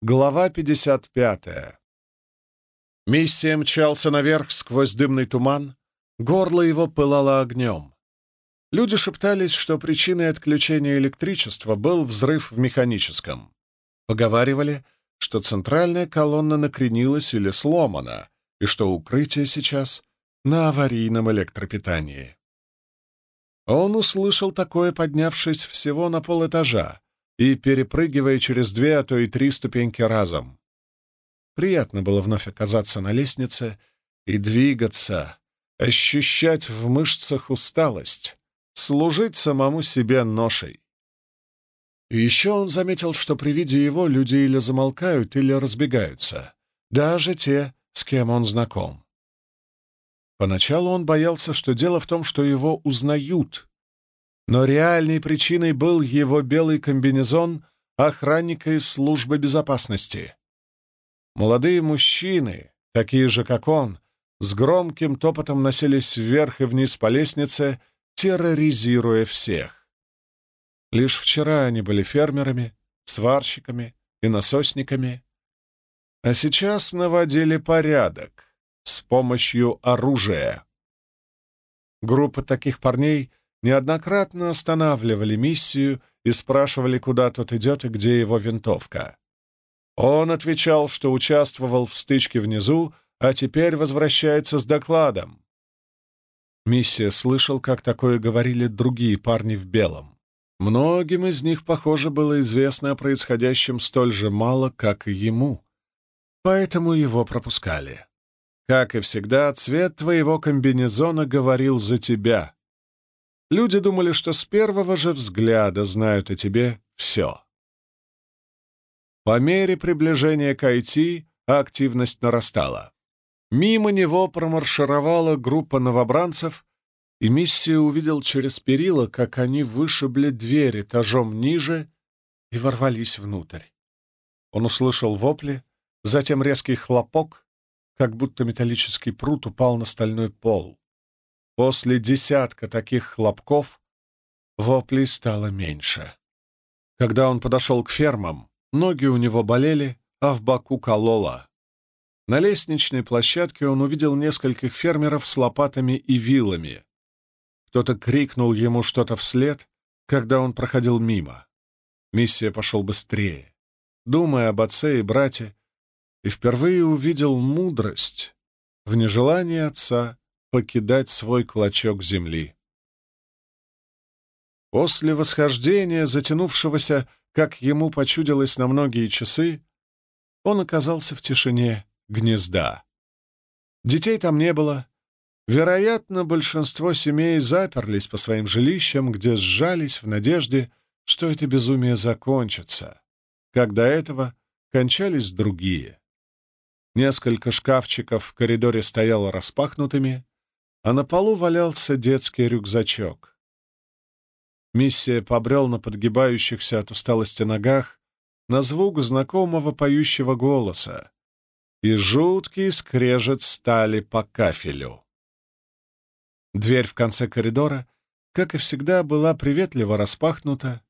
Глава 55. Миссия мчался наверх сквозь дымный туман, горло его пылало огнем. Люди шептались, что причиной отключения электричества был взрыв в механическом. Поговаривали, что центральная колонна накренилась или сломана, и что укрытие сейчас на аварийном электропитании. Он услышал такое, поднявшись всего на полэтажа, и перепрыгивая через две, а то и три ступеньки разом. Приятно было вновь оказаться на лестнице и двигаться, ощущать в мышцах усталость, служить самому себе ношей. И еще он заметил, что при виде его люди или замолкают, или разбегаются, даже те, с кем он знаком. Поначалу он боялся, что дело в том, что его узнают, но реальной причиной был его белый комбинезон охранника из службы безопасности. Молодые мужчины, такие же, как он, с громким топотом носились вверх и вниз по лестнице, терроризируя всех. Лишь вчера они были фермерами, сварщиками и насосниками, а сейчас наводили порядок с помощью оружия. Группа таких парней неоднократно останавливали миссию и спрашивали, куда тот идет и где его винтовка. Он отвечал, что участвовал в стычке внизу, а теперь возвращается с докладом. Миссия слышал, как такое говорили другие парни в белом. Многим из них, похоже, было известно о происходящем столь же мало, как и ему, поэтому его пропускали. Как и всегда, цвет твоего комбинезона говорил за тебя. Люди думали, что с первого же взгляда знают о тебе все. По мере приближения к IT активность нарастала. Мимо него промаршировала группа новобранцев, и миссия увидел через перила, как они вышибли дверь этажом ниже и ворвались внутрь. Он услышал вопли, затем резкий хлопок, как будто металлический прут упал на стальной пол. После десятка таких хлопков воплей стало меньше. Когда он подошел к фермам, ноги у него болели, а в боку кололо. На лестничной площадке он увидел нескольких фермеров с лопатами и вилами. Кто-то крикнул ему что-то вслед, когда он проходил мимо. Миссия пошел быстрее, думая об отце и брате, и впервые увидел мудрость в нежелании отца покидать свой клочок земли. После восхождения, затянувшегося, как ему почудилось на многие часы, он оказался в тишине гнезда. Детей там не было. Вероятно, большинство семей заперлись по своим жилищам, где сжались в надежде, что это безумие закончится, как до этого кончались другие. Несколько шкафчиков в коридоре стояло распахнутыми, а на полу валялся детский рюкзачок. Миссия побрел на подгибающихся от усталости ногах на звук знакомого поющего голоса, и жуткий скрежет стали по кафелю. Дверь в конце коридора, как и всегда, была приветливо распахнута.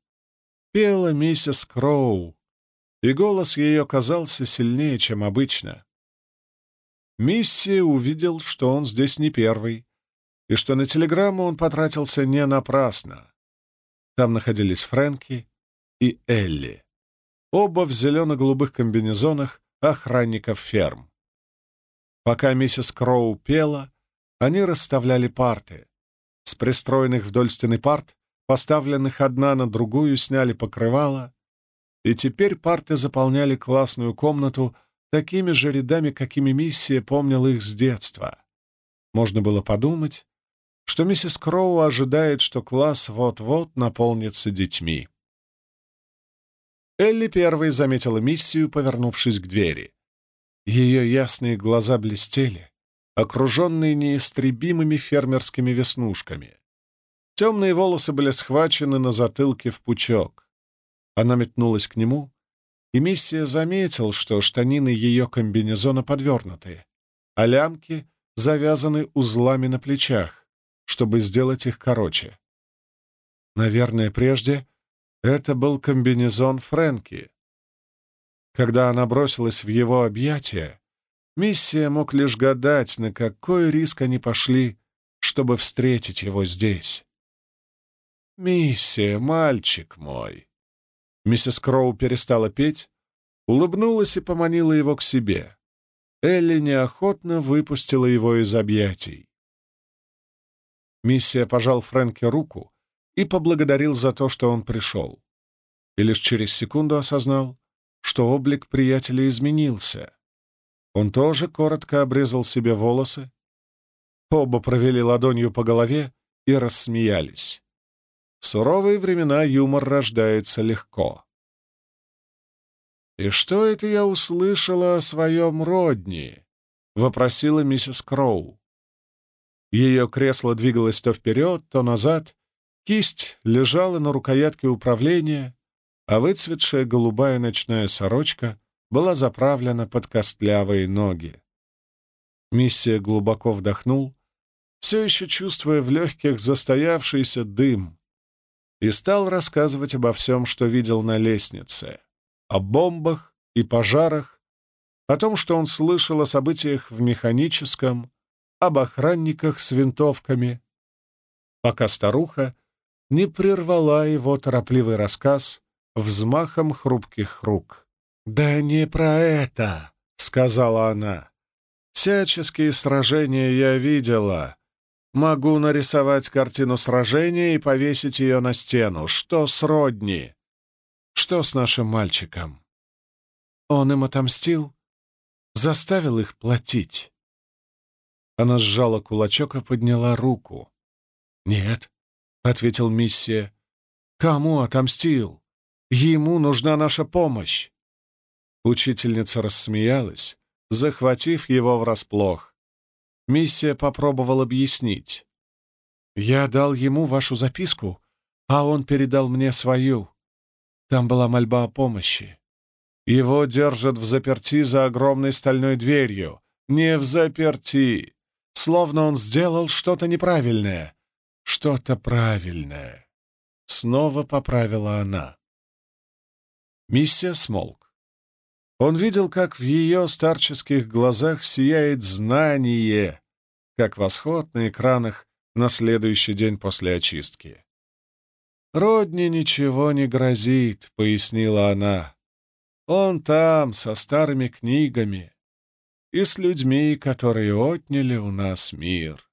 Пела миссис Кроу, и голос ее казался сильнее, чем обычно. Миссия увидел, что он здесь не первый, и что на телеграмму он потратился не напрасно. Там находились Фрэнки и Элли, оба в зелено-голубых комбинезонах охранников ферм. Пока миссис Кроу пела, они расставляли парты. С пристроенных вдоль стены парт, поставленных одна на другую, сняли покрывало, и теперь парты заполняли классную комнату такими же рядами, какими миссия помнила их с детства. Можно было подумать, что миссис Кроу ожидает, что класс вот-вот наполнится детьми. Элли первой заметила миссию, повернувшись к двери. Ее ясные глаза блестели, окруженные неистребимыми фермерскими веснушками. Темные волосы были схвачены на затылке в пучок. Она метнулась к нему, и миссия заметил, что штанины ее комбинезона подвернуты, а лямки завязаны узлами на плечах, чтобы сделать их короче. Наверное, прежде это был комбинезон Фрэнки. Когда она бросилась в его объятия, миссия мог лишь гадать, на какой риск они пошли, чтобы встретить его здесь. «Миссия, мальчик мой!» Миссис Кроу перестала петь, улыбнулась и поманила его к себе. Элли неохотно выпустила его из объятий. Миссия пожал Фрэнке руку и поблагодарил за то, что он пришел. И лишь через секунду осознал, что облик приятеля изменился. Он тоже коротко обрезал себе волосы. Оба провели ладонью по голове и рассмеялись. В суровые времена юмор рождается легко. «И что это я услышала о своем родни?» — вопросила миссис Кроу. Ее кресло двигалось то вперед, то назад, кисть лежала на рукоятке управления, а выцветшая голубая ночная сорочка была заправлена под костлявые ноги. Миссия глубоко вдохнул, все еще чувствуя в легких застоявшийся дым, и стал рассказывать обо всем, что видел на лестнице, о бомбах и пожарах, о том, что он слышал о событиях в механическом, об охранниках с винтовками, пока старуха не прервала его торопливый рассказ взмахом хрупких рук. «Да не про это!» — сказала она. «Всяческие сражения я видела, Могу нарисовать картину сражения и повесить ее на стену. Что с Родни? Что с нашим мальчиком? Он им отомстил? Заставил их платить?» Она сжала кулачок и подняла руку. «Нет», — ответил миссия. «Кому отомстил? Ему нужна наша помощь». Учительница рассмеялась, захватив его врасплох. Миссия попробовал объяснить. «Я дал ему вашу записку, а он передал мне свою. Там была мольба о помощи. Его держат в заперти за огромной стальной дверью. Не в заперти. Словно он сделал что-то неправильное. Что-то правильное. Снова поправила она. Миссия смолк. Он видел, как в ее старческих глазах сияет знание, как восход на экранах на следующий день после очистки. «Родни ничего не грозит», — пояснила она. «Он там, со старыми книгами и с людьми, которые отняли у нас мир».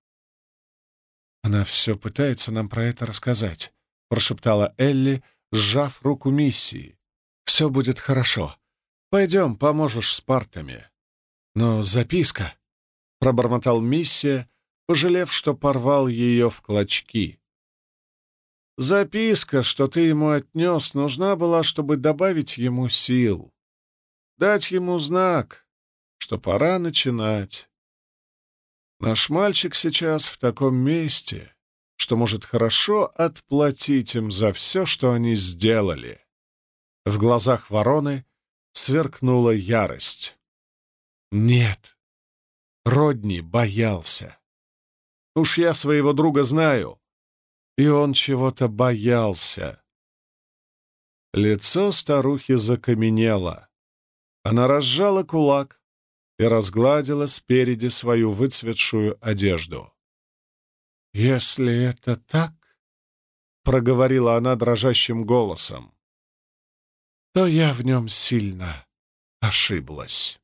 «Она все пытается нам про это рассказать», — прошептала Элли, сжав руку миссии. «Все будет хорошо. Пойдем, поможешь с партами. Но записка, — пробормотал миссия, пожалев, что порвал ее в клочки. Записка, что ты ему отнес, нужна была, чтобы добавить ему сил, дать ему знак, что пора начинать. Наш мальчик сейчас в таком месте, что может хорошо отплатить им за все, что они сделали. В глазах вороны сверкнула ярость. Нет, Родни боялся. Уж я своего друга знаю, и он чего-то боялся. Лицо старухи закаменело. Она разжала кулак и разгладила спереди свою выцветшую одежду. «Если это так», — проговорила она дрожащим голосом, то я в нем сильно ошиблась.